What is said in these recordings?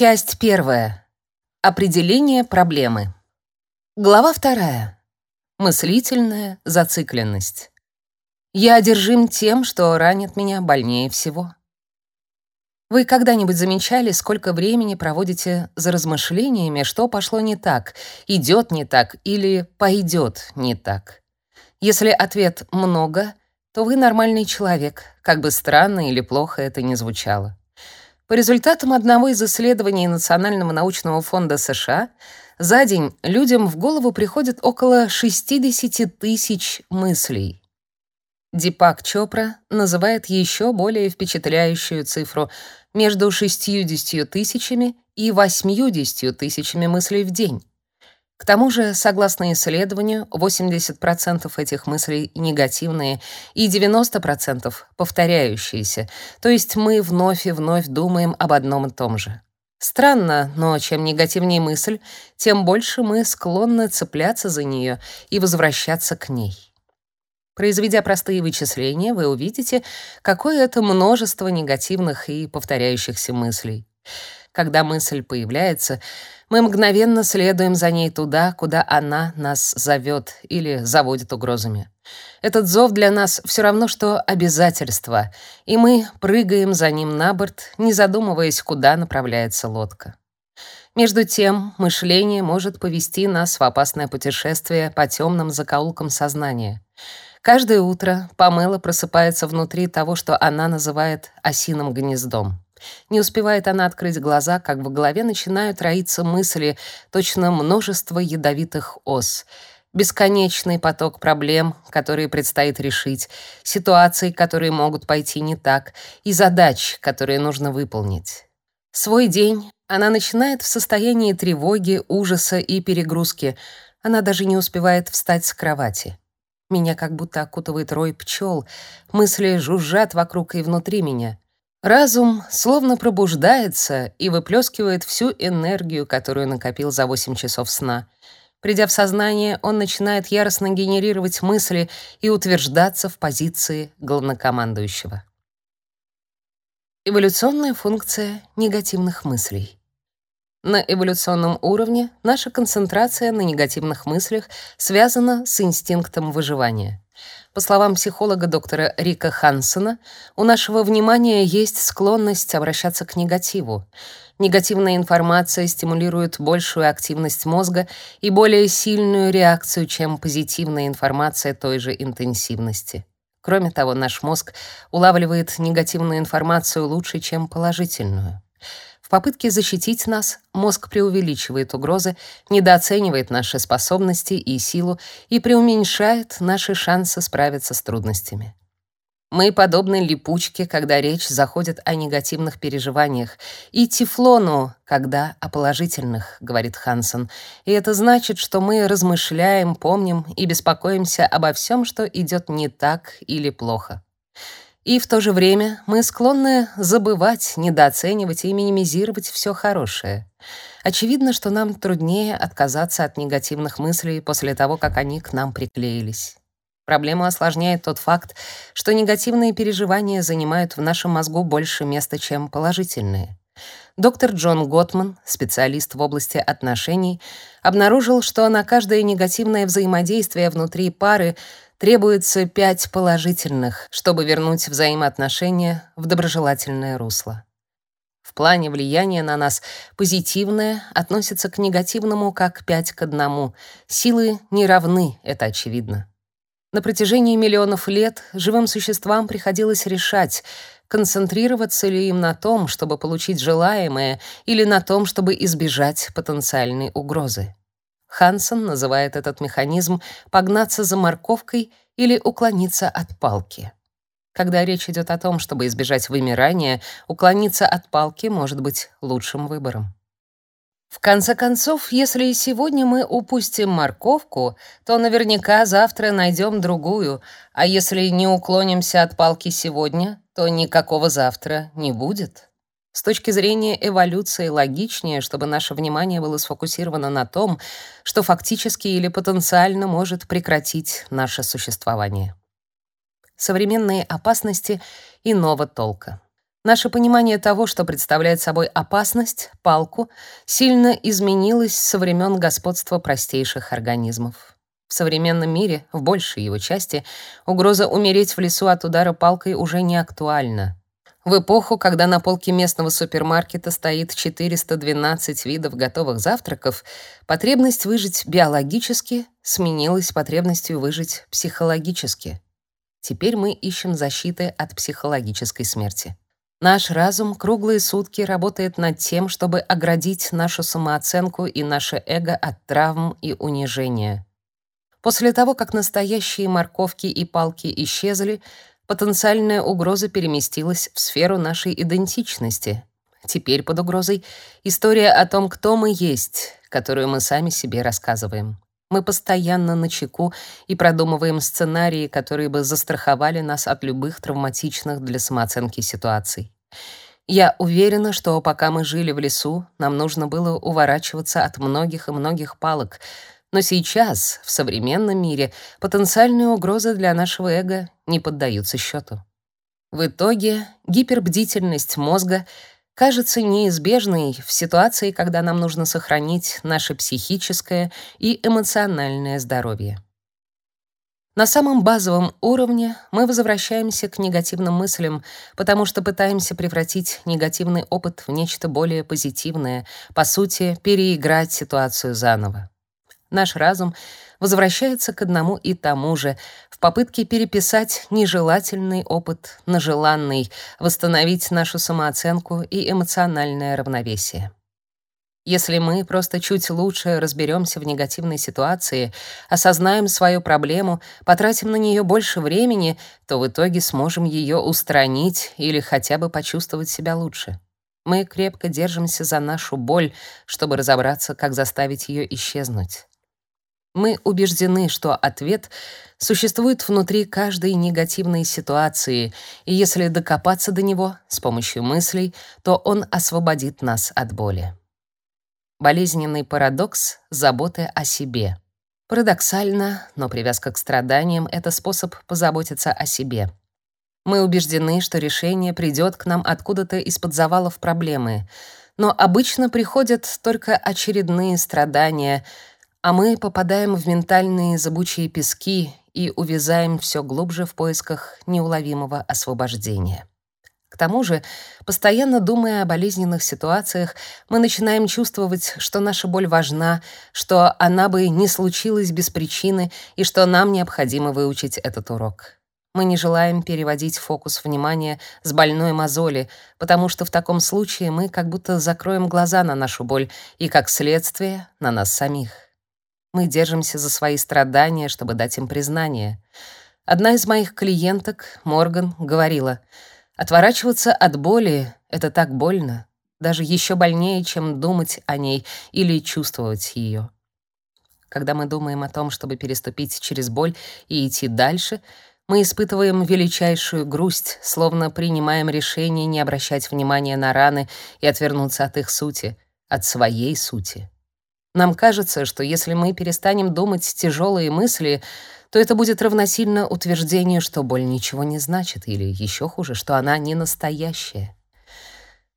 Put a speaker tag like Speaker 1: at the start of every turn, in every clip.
Speaker 1: Часть первая. Определение проблемы. Глава вторая. Мыслительная зацикленность. Я одержим тем, что ранит меня больнее всего. Вы когда-нибудь замечали, сколько времени проводите за размышлениями, что пошло не так, идет не так или пойдет не так? Если ответ «много», то вы нормальный человек, как бы странно или плохо это ни звучало. По результатам одного из исследований Национального научного фонда США, за день людям в голову приходит около 60 тысяч мыслей. Дипак Чопра называет еще более впечатляющую цифру между 60 тысячами и 80 тысячами мыслей в день. К тому же, согласно исследованию, 80% этих мыслей негативные и 90% повторяющиеся, то есть мы вновь и вновь думаем об одном и том же. Странно, но чем негативнее мысль, тем больше мы склонны цепляться за нее и возвращаться к ней. Произведя простые вычисления, вы увидите, какое это множество негативных и повторяющихся мыслей. Когда мысль появляется, мы мгновенно следуем за ней туда, куда она нас зовет или заводит угрозами. Этот зов для нас все равно, что обязательство, и мы прыгаем за ним на борт, не задумываясь, куда направляется лодка. Между тем, мышление может повести нас в опасное путешествие по темным закоулкам сознания. Каждое утро Памела просыпается внутри того, что она называет осиным гнездом. Не успевает она открыть глаза, как в голове начинают роиться мысли, точно множество ядовитых ос. Бесконечный поток проблем, которые предстоит решить, ситуаций, которые могут пойти не так, и задач, которые нужно выполнить. Свой день она начинает в состоянии тревоги, ужаса и перегрузки. Она даже не успевает встать с кровати. Меня как будто окутывает рой пчел, мысли жужжат вокруг и внутри меня. Разум словно пробуждается и выплескивает всю энергию, которую накопил за 8 часов сна. Придя в сознание, он начинает яростно генерировать мысли и утверждаться в позиции главнокомандующего. Эволюционная функция негативных мыслей. На эволюционном уровне наша концентрация на негативных мыслях связана с инстинктом выживания. По словам психолога доктора Рика Хансена, у нашего внимания есть склонность обращаться к негативу. Негативная информация стимулирует большую активность мозга и более сильную реакцию, чем позитивная информация той же интенсивности. Кроме того, наш мозг улавливает негативную информацию лучше, чем положительную. В попытке защитить нас мозг преувеличивает угрозы, недооценивает наши способности и силу и преуменьшает наши шансы справиться с трудностями. Мы подобны липучке, когда речь заходит о негативных переживаниях, и тефлону, когда о положительных, говорит Хансен. И это значит, что мы размышляем, помним и беспокоимся обо всем, что идет не так или плохо. И в то же время мы склонны забывать, недооценивать и минимизировать все хорошее. Очевидно, что нам труднее отказаться от негативных мыслей после того, как они к нам приклеились. Проблему осложняет тот факт, что негативные переживания занимают в нашем мозгу больше места, чем положительные. Доктор Джон Готман, специалист в области отношений, обнаружил, что на каждое негативное взаимодействие внутри пары требуется пять положительных, чтобы вернуть взаимоотношения в доброжелательное русло. В плане влияния на нас позитивное относится к негативному как пять к одному. Силы не равны, это очевидно. На протяжении миллионов лет живым существам приходилось решать, концентрироваться ли им на том, чтобы получить желаемое, или на том, чтобы избежать потенциальной угрозы. Хансен называет этот механизм погнаться за морковкой или уклониться от палки. Когда речь идет о том, чтобы избежать вымирания, уклониться от палки может быть лучшим выбором. В конце концов, если сегодня мы упустим морковку, то наверняка завтра найдем другую, а если не уклонимся от палки сегодня, то никакого завтра не будет. С точки зрения эволюции логичнее, чтобы наше внимание было сфокусировано на том, что фактически или потенциально может прекратить наше существование. Современные опасности иного толка. Наше понимание того, что представляет собой опасность, палку, сильно изменилось со времен господства простейших организмов. В современном мире, в большей его части, угроза умереть в лесу от удара палкой уже не актуальна. В эпоху, когда на полке местного супермаркета стоит 412 видов готовых завтраков, потребность выжить биологически сменилась потребностью выжить психологически. Теперь мы ищем защиты от психологической смерти. Наш разум круглые сутки работает над тем, чтобы оградить нашу самооценку и наше эго от травм и унижения. После того, как настоящие морковки и палки исчезли, потенциальная угроза переместилась в сферу нашей идентичности. Теперь под угрозой история о том, кто мы есть, которую мы сами себе рассказываем. Мы постоянно на чеку и продумываем сценарии, которые бы застраховали нас от любых травматичных для самооценки ситуаций. Я уверена, что пока мы жили в лесу, нам нужно было уворачиваться от многих и многих палок — но сейчас, в современном мире, потенциальные угрозы для нашего эго не поддаются счету. В итоге гипербдительность мозга кажется неизбежной в ситуации, когда нам нужно сохранить наше психическое и эмоциональное здоровье. На самом базовом уровне мы возвращаемся к негативным мыслям, потому что пытаемся превратить негативный опыт в нечто более позитивное, по сути, переиграть ситуацию заново. Наш разум возвращается к одному и тому же в попытке переписать нежелательный опыт на желанный, восстановить нашу самооценку и эмоциональное равновесие. Если мы просто чуть лучше разберемся в негативной ситуации, осознаем свою проблему, потратим на нее больше времени, то в итоге сможем ее устранить или хотя бы почувствовать себя лучше. Мы крепко держимся за нашу боль, чтобы разобраться, как заставить ее исчезнуть. Мы убеждены, что ответ существует внутри каждой негативной ситуации, и если докопаться до него с помощью мыслей, то он освободит нас от боли. Болезненный парадокс заботы о себе. Парадоксально, но привязка к страданиям — это способ позаботиться о себе. Мы убеждены, что решение придет к нам откуда-то из-под завалов проблемы, но обычно приходят только очередные страдания — а мы попадаем в ментальные зыбучие пески и увязаем все глубже в поисках неуловимого освобождения. К тому же, постоянно думая о болезненных ситуациях, мы начинаем чувствовать, что наша боль важна, что она бы не случилась без причины и что нам необходимо выучить этот урок. Мы не желаем переводить фокус внимания с больной мозоли, потому что в таком случае мы как будто закроем глаза на нашу боль и, как следствие, на нас самих. Мы держимся за свои страдания, чтобы дать им признание. Одна из моих клиенток, Морган, говорила: "Отворачиваться от боли это так больно, даже еще больнее, чем думать о ней или чувствовать ее. Когда мы думаем о том, чтобы переступить через боль и идти дальше, мы испытываем величайшую грусть, словно принимаем решение не обращать внимания на раны и отвернуться от их сути, от своей сути. Нам кажется, что если мы перестанем думать тяжелые мысли, то это будет равносильно утверждению, что боль ничего не значит, или еще хуже, что она не настоящая.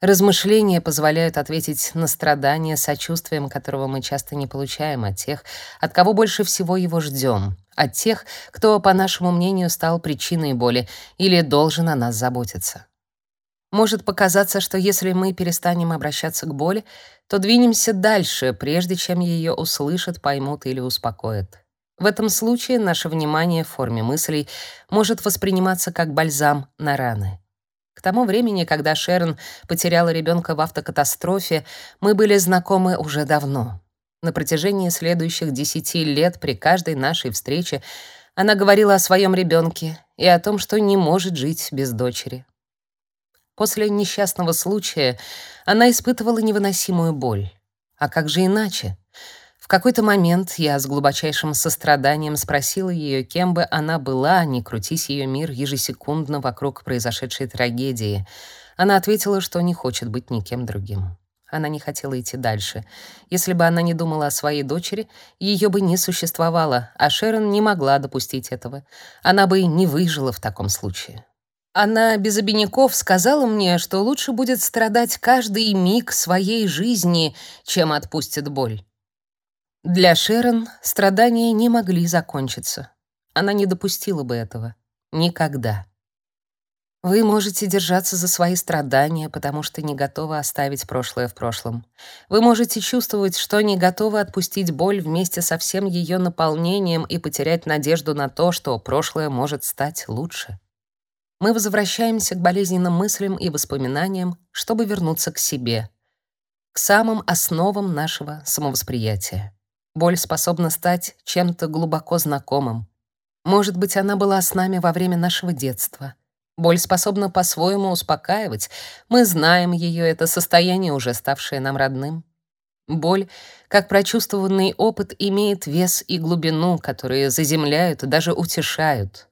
Speaker 1: Размышления позволяют ответить на страдания сочувствием, которого мы часто не получаем от тех, от кого больше всего его ждем, от тех, кто, по нашему мнению, стал причиной боли или должен о нас заботиться. Может показаться, что если мы перестанем обращаться к боли, то двинемся дальше, прежде чем ее услышат, поймут или успокоят. В этом случае наше внимание в форме мыслей может восприниматься как бальзам на раны. К тому времени, когда Шерон потеряла ребенка в автокатастрофе, мы были знакомы уже давно. На протяжении следующих десяти лет при каждой нашей встрече она говорила о своем ребенке и о том, что не может жить без дочери. После несчастного случая она испытывала невыносимую боль. А как же иначе? В какой-то момент я с глубочайшим состраданием спросила ее, кем бы она была, не крутись ее мир ежесекундно вокруг произошедшей трагедии. Она ответила, что не хочет быть никем другим. Она не хотела идти дальше. Если бы она не думала о своей дочери, ее бы не существовало, а Шерон не могла допустить этого. Она бы не выжила в таком случае. Она без обиняков сказала мне, что лучше будет страдать каждый миг своей жизни, чем отпустит боль. Для Шерон страдания не могли закончиться. Она не допустила бы этого. Никогда. Вы можете держаться за свои страдания, потому что не готовы оставить прошлое в прошлом. Вы можете чувствовать, что не готовы отпустить боль вместе со всем ее наполнением и потерять надежду на то, что прошлое может стать лучше. Мы возвращаемся к болезненным мыслям и воспоминаниям, чтобы вернуться к себе, к самым основам нашего самовосприятия. Боль способна стать чем-то глубоко знакомым. Может быть, она была с нами во время нашего детства — Боль способна по-своему успокаивать. Мы знаем ее, это состояние, уже ставшее нам родным. Боль, как прочувствованный опыт, имеет вес и глубину, которые заземляют и даже утешают.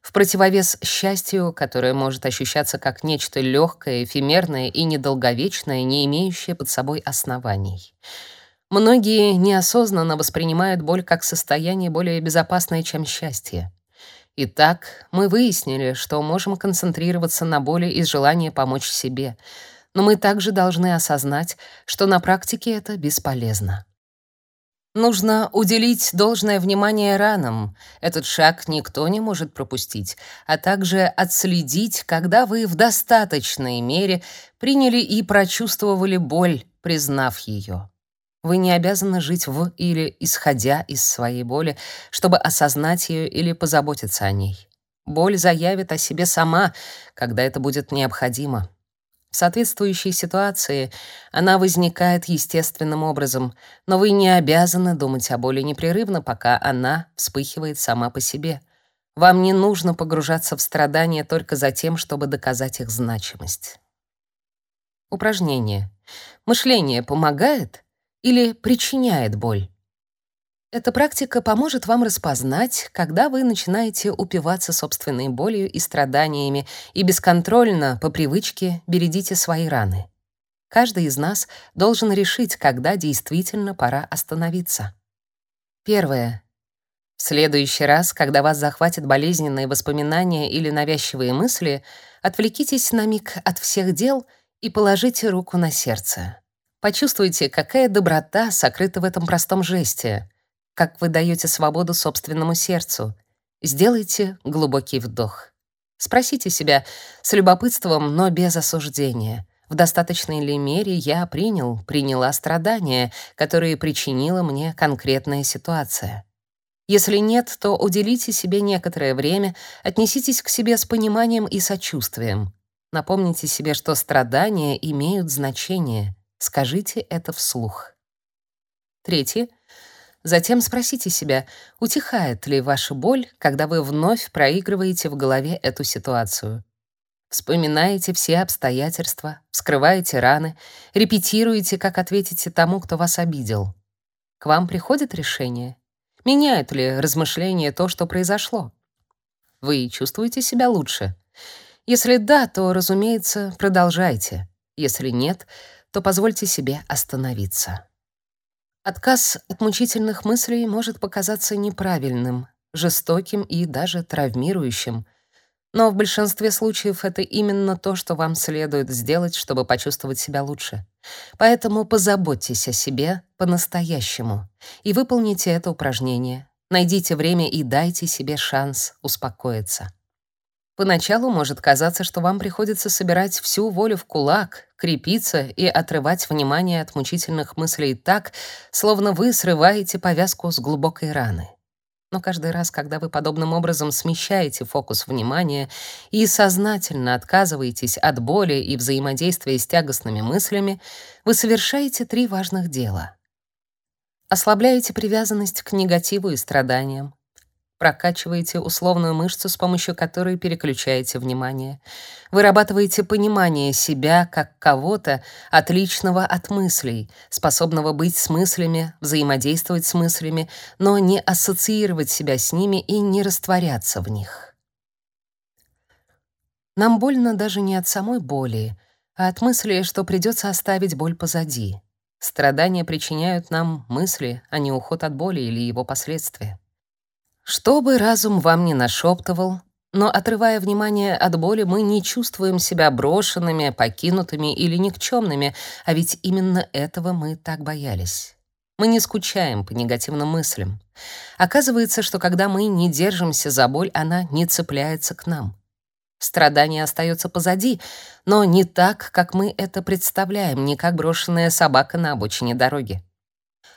Speaker 1: В противовес счастью, которое может ощущаться как нечто легкое, эфемерное и недолговечное, не имеющее под собой оснований. Многие неосознанно воспринимают боль как состояние более безопасное, чем счастье. Итак, мы выяснили, что можем концентрироваться на боли из желания помочь себе, но мы также должны осознать, что на практике это бесполезно. Нужно уделить должное внимание ранам. Этот шаг никто не может пропустить, а также отследить, когда вы в достаточной мере приняли и прочувствовали боль, признав ее. Вы не обязаны жить в или исходя из своей боли, чтобы осознать ее или позаботиться о ней. Боль заявит о себе сама, когда это будет необходимо. В соответствующей ситуации она возникает естественным образом, но вы не обязаны думать о боли непрерывно, пока она вспыхивает сама по себе. Вам не нужно погружаться в страдания только за тем, чтобы доказать их значимость. Упражнение. Мышление помогает? или причиняет боль. Эта практика поможет вам распознать, когда вы начинаете упиваться собственной болью и страданиями и бесконтрольно, по привычке, бередите свои раны. Каждый из нас должен решить, когда действительно пора остановиться. Первое. В следующий раз, когда вас захватят болезненные воспоминания или навязчивые мысли, отвлекитесь на миг от всех дел и положите руку на сердце. Почувствуйте, какая доброта сокрыта в этом простом жесте, как вы даете свободу собственному сердцу. Сделайте глубокий вдох. Спросите себя с любопытством, но без осуждения. В достаточной ли мере я принял, приняла страдания, которые причинила мне конкретная ситуация? Если нет, то уделите себе некоторое время, отнеситесь к себе с пониманием и сочувствием. Напомните себе, что страдания имеют значение. Скажите это вслух. Третье. Затем спросите себя, утихает ли ваша боль, когда вы вновь проигрываете в голове эту ситуацию. Вспоминаете все обстоятельства, вскрываете раны, репетируете, как ответите тому, кто вас обидел. К вам приходит решение? Меняют ли размышления то, что произошло? Вы чувствуете себя лучше? Если да, то, разумеется, продолжайте. Если нет, то позвольте себе остановиться. Отказ от мучительных мыслей может показаться неправильным, жестоким и даже травмирующим, но в большинстве случаев это именно то, что вам следует сделать, чтобы почувствовать себя лучше. Поэтому позаботьтесь о себе по-настоящему и выполните это упражнение. Найдите время и дайте себе шанс успокоиться. Поначалу может казаться, что вам приходится собирать всю волю в кулак, крепиться и отрывать внимание от мучительных мыслей так, словно вы срываете повязку с глубокой раны. Но каждый раз, когда вы подобным образом смещаете фокус внимания и сознательно отказываетесь от боли и взаимодействия с тягостными мыслями, вы совершаете три важных дела. Ослабляете привязанность к негативу и страданиям, Прокачиваете условную мышцу, с помощью которой переключаете внимание. Вырабатываете понимание себя как кого-то, отличного от мыслей, способного быть с мыслями, взаимодействовать с мыслями, но не ассоциировать себя с ними и не растворяться в них. Нам больно даже не от самой боли, а от мысли, что придется оставить боль позади. Страдания причиняют нам мысли, а не уход от боли или его последствия. Что бы разум вам ни нашептывал, но отрывая внимание от боли, мы не чувствуем себя брошенными, покинутыми или никчемными, а ведь именно этого мы так боялись. Мы не скучаем по негативным мыслям. Оказывается, что когда мы не держимся за боль, она не цепляется к нам. Страдание остается позади, но не так, как мы это представляем, не как брошенная собака на обочине дороги.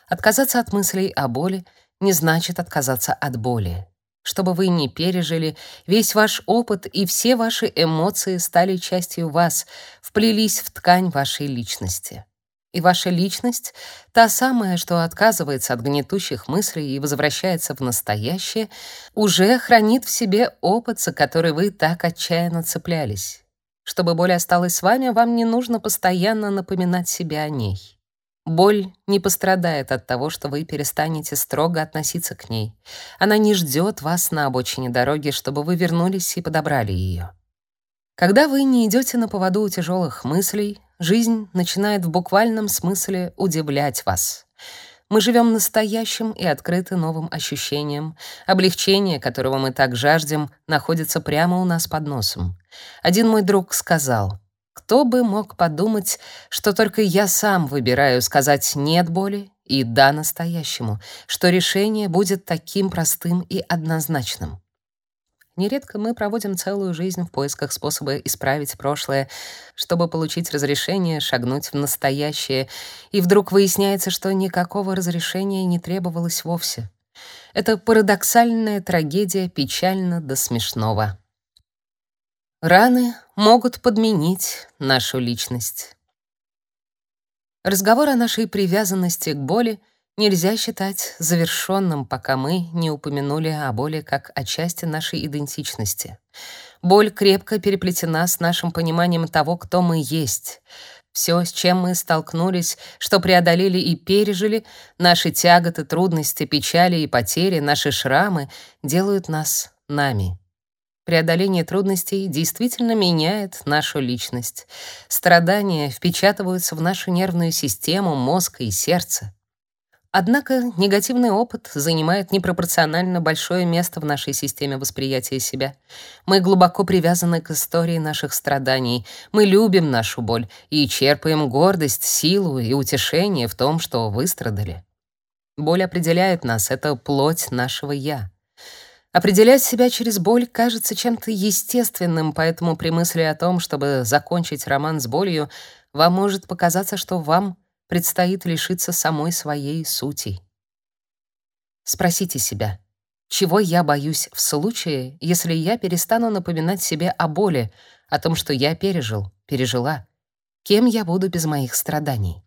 Speaker 1: Отказаться от мыслей о боли не значит отказаться от боли. Чтобы вы не пережили, весь ваш опыт и все ваши эмоции стали частью вас, вплелись в ткань вашей личности. И ваша личность, та самая, что отказывается от гнетущих мыслей и возвращается в настоящее, уже хранит в себе опыт, за который вы так отчаянно цеплялись. Чтобы боль осталась с вами, вам не нужно постоянно напоминать себе о ней. Боль не пострадает от того, что вы перестанете строго относиться к ней. Она не ждет вас на обочине дороги, чтобы вы вернулись и подобрали ее. Когда вы не идете на поводу у тяжелых мыслей, жизнь начинает в буквальном смысле удивлять вас. Мы живем настоящим и открыты новым ощущениям. Облегчение, которого мы так жаждем, находится прямо у нас под носом. Один мой друг сказал, «Кто бы мог подумать, что только я сам выбираю сказать «нет» боли и «да» настоящему, что решение будет таким простым и однозначным». Нередко мы проводим целую жизнь в поисках способа исправить прошлое, чтобы получить разрешение шагнуть в настоящее, и вдруг выясняется, что никакого разрешения не требовалось вовсе. Это парадоксальная трагедия печально до смешного. Раны могут подменить нашу личность. Разговор о нашей привязанности к боли — нельзя считать завершенным, пока мы не упомянули о боли как о части нашей идентичности. Боль крепко переплетена с нашим пониманием того, кто мы есть. Все, с чем мы столкнулись, что преодолели и пережили, наши тяготы, трудности, печали и потери, наши шрамы делают нас нами. Преодоление трудностей действительно меняет нашу личность. Страдания впечатываются в нашу нервную систему, мозг и сердце. Однако негативный опыт занимает непропорционально большое место в нашей системе восприятия себя. Мы глубоко привязаны к истории наших страданий. Мы любим нашу боль и черпаем гордость, силу и утешение в том, что выстрадали. Боль определяет нас, это плоть нашего «я». Определять себя через боль кажется чем-то естественным, поэтому при мысли о том, чтобы закончить роман с болью, вам может показаться, что вам предстоит лишиться самой своей сути. Спросите себя, чего я боюсь в случае, если я перестану напоминать себе о боли, о том, что я пережил, пережила? Кем я буду без моих страданий?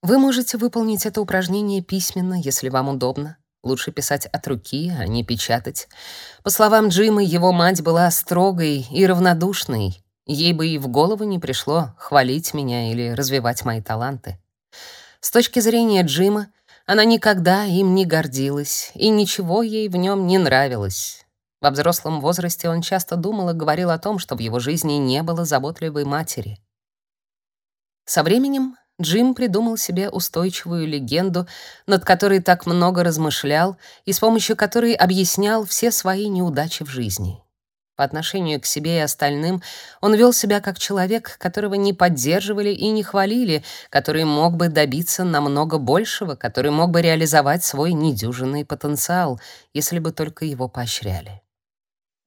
Speaker 1: Вы можете выполнить это упражнение письменно, если вам удобно. Лучше писать от руки, а не печатать. По словам Джима, его мать была строгой и равнодушной. Ей бы и в голову не пришло хвалить меня или развивать мои таланты. С точки зрения Джима, она никогда им не гордилась, и ничего ей в нем не нравилось. Во взрослом возрасте он часто думал и говорил о том, что в его жизни не было заботливой матери. Со временем Джим придумал себе устойчивую легенду, над которой так много размышлял и с помощью которой объяснял все свои неудачи в жизни. По отношению к себе и остальным он вел себя как человек, которого не поддерживали и не хвалили, который мог бы добиться намного большего, который мог бы реализовать свой недюжинный потенциал, если бы только его поощряли.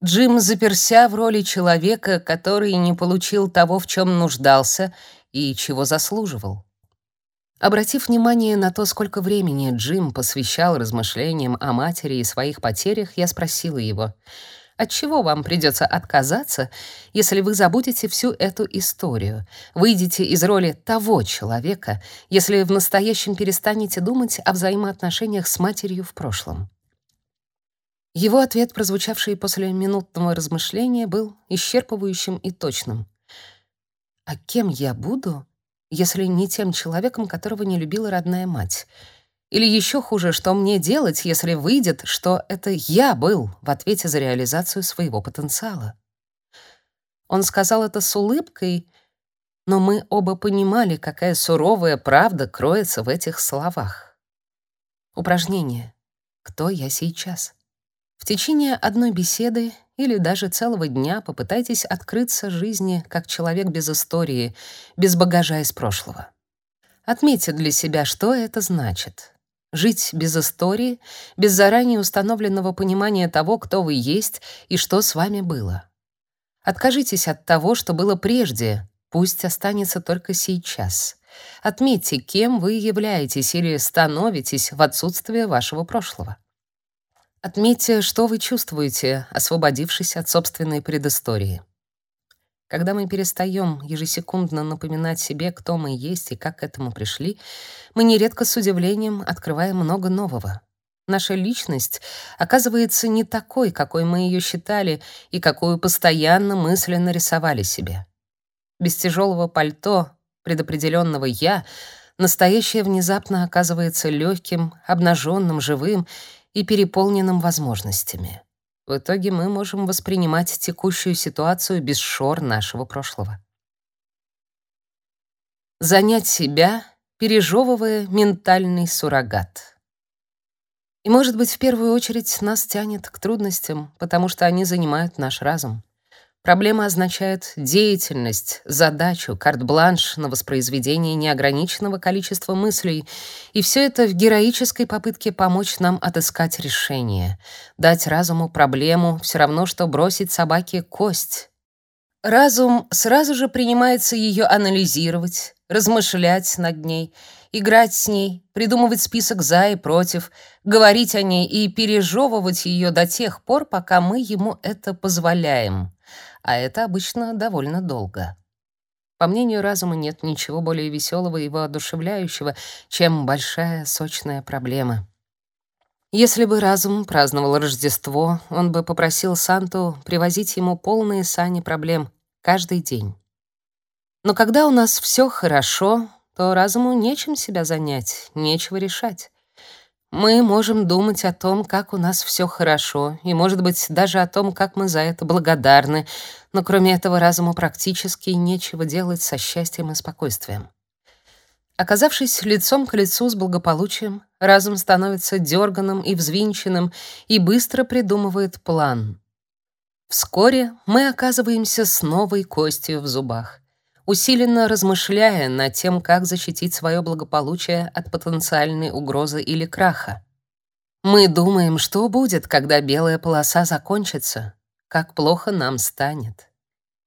Speaker 1: Джим заперся в роли человека, который не получил того, в чем нуждался и чего заслуживал. Обратив внимание на то, сколько времени Джим посвящал размышлениям о матери и своих потерях, я спросила его — от чего вам придется отказаться, если вы забудете всю эту историю, выйдете из роли того человека, если в настоящем перестанете думать о взаимоотношениях с матерью в прошлом? Его ответ, прозвучавший после минутного размышления, был исчерпывающим и точным. «А кем я буду, если не тем человеком, которого не любила родная мать?» Или еще хуже, что мне делать, если выйдет, что это я был в ответе за реализацию своего потенциала? Он сказал это с улыбкой, но мы оба понимали, какая суровая правда кроется в этих словах. Упражнение. Кто я сейчас? В течение одной беседы или даже целого дня попытайтесь открыться жизни как человек без истории, без багажа из прошлого. Отметьте для себя, что это значит. Жить без истории, без заранее установленного понимания того, кто вы есть и что с вами было. Откажитесь от того, что было прежде, пусть останется только сейчас. Отметьте, кем вы являетесь или становитесь в отсутствие вашего прошлого. Отметьте, что вы чувствуете, освободившись от собственной предыстории. Когда мы перестаем ежесекундно напоминать себе, кто мы есть и как к этому пришли, мы нередко с удивлением открываем много нового. Наша личность оказывается не такой, какой мы ее считали и какую постоянно мысленно рисовали себе. Без тяжелого пальто, предопределенного «я», настоящее внезапно оказывается легким, обнаженным, живым и переполненным возможностями. В итоге мы можем воспринимать текущую ситуацию без шор нашего прошлого. Занять себя, пережевывая ментальный суррогат. И, может быть, в первую очередь нас тянет к трудностям, потому что они занимают наш разум. Проблема означает деятельность, задачу, карт-бланш на воспроизведение неограниченного количества мыслей, и все это в героической попытке помочь нам отыскать решение. Дать разуму проблему все равно, что бросить собаке кость. Разум сразу же принимается ее анализировать, размышлять над ней, играть с ней, придумывать список за и против, говорить о ней и пережевывать ее до тех пор, пока мы ему это позволяем а это обычно довольно долго. По мнению разума, нет ничего более веселого и воодушевляющего, чем большая сочная проблема. Если бы разум праздновал Рождество, он бы попросил Санту привозить ему полные сани проблем каждый день. Но когда у нас все хорошо, то разуму нечем себя занять, нечего решать. Мы можем думать о том, как у нас все хорошо, и, может быть, даже о том, как мы за это благодарны, но кроме этого разуму практически нечего делать со счастьем и спокойствием. Оказавшись лицом к лицу с благополучием, разум становится дерганым и взвинченным и быстро придумывает план. Вскоре мы оказываемся с новой костью в зубах усиленно размышляя над тем, как защитить свое благополучие от потенциальной угрозы или краха. Мы думаем, что будет, когда белая полоса закончится, как плохо нам станет.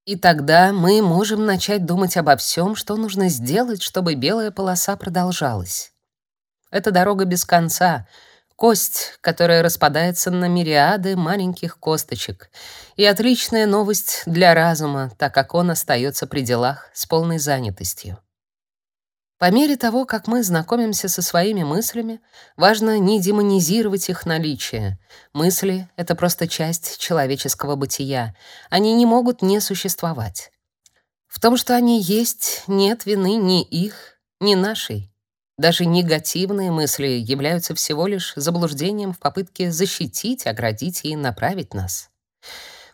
Speaker 1: И тогда мы можем начать думать обо всем, что нужно сделать, чтобы белая полоса продолжалась. Это дорога без конца — кость, которая распадается на мириады маленьких косточек. И отличная новость для разума, так как он остается при делах с полной занятостью. По мере того, как мы знакомимся со своими мыслями, важно не демонизировать их наличие. Мысли — это просто часть человеческого бытия. Они не могут не существовать. В том, что они есть, нет вины ни их, ни нашей. Даже негативные мысли являются всего лишь заблуждением в попытке защитить, оградить и направить нас.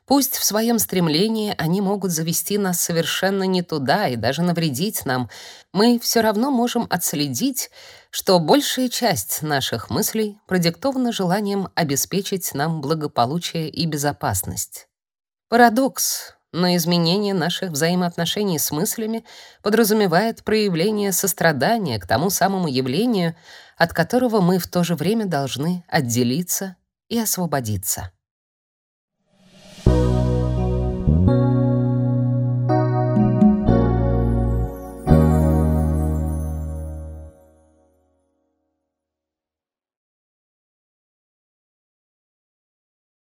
Speaker 1: Пусть в своем стремлении они могут завести нас совершенно не туда и даже навредить нам, мы все равно можем отследить, что большая часть наших мыслей продиктована желанием обеспечить нам благополучие и безопасность. Парадокс, но изменение наших взаимоотношений с мыслями подразумевает проявление сострадания к тому самому явлению, от которого мы в то же время должны отделиться и освободиться.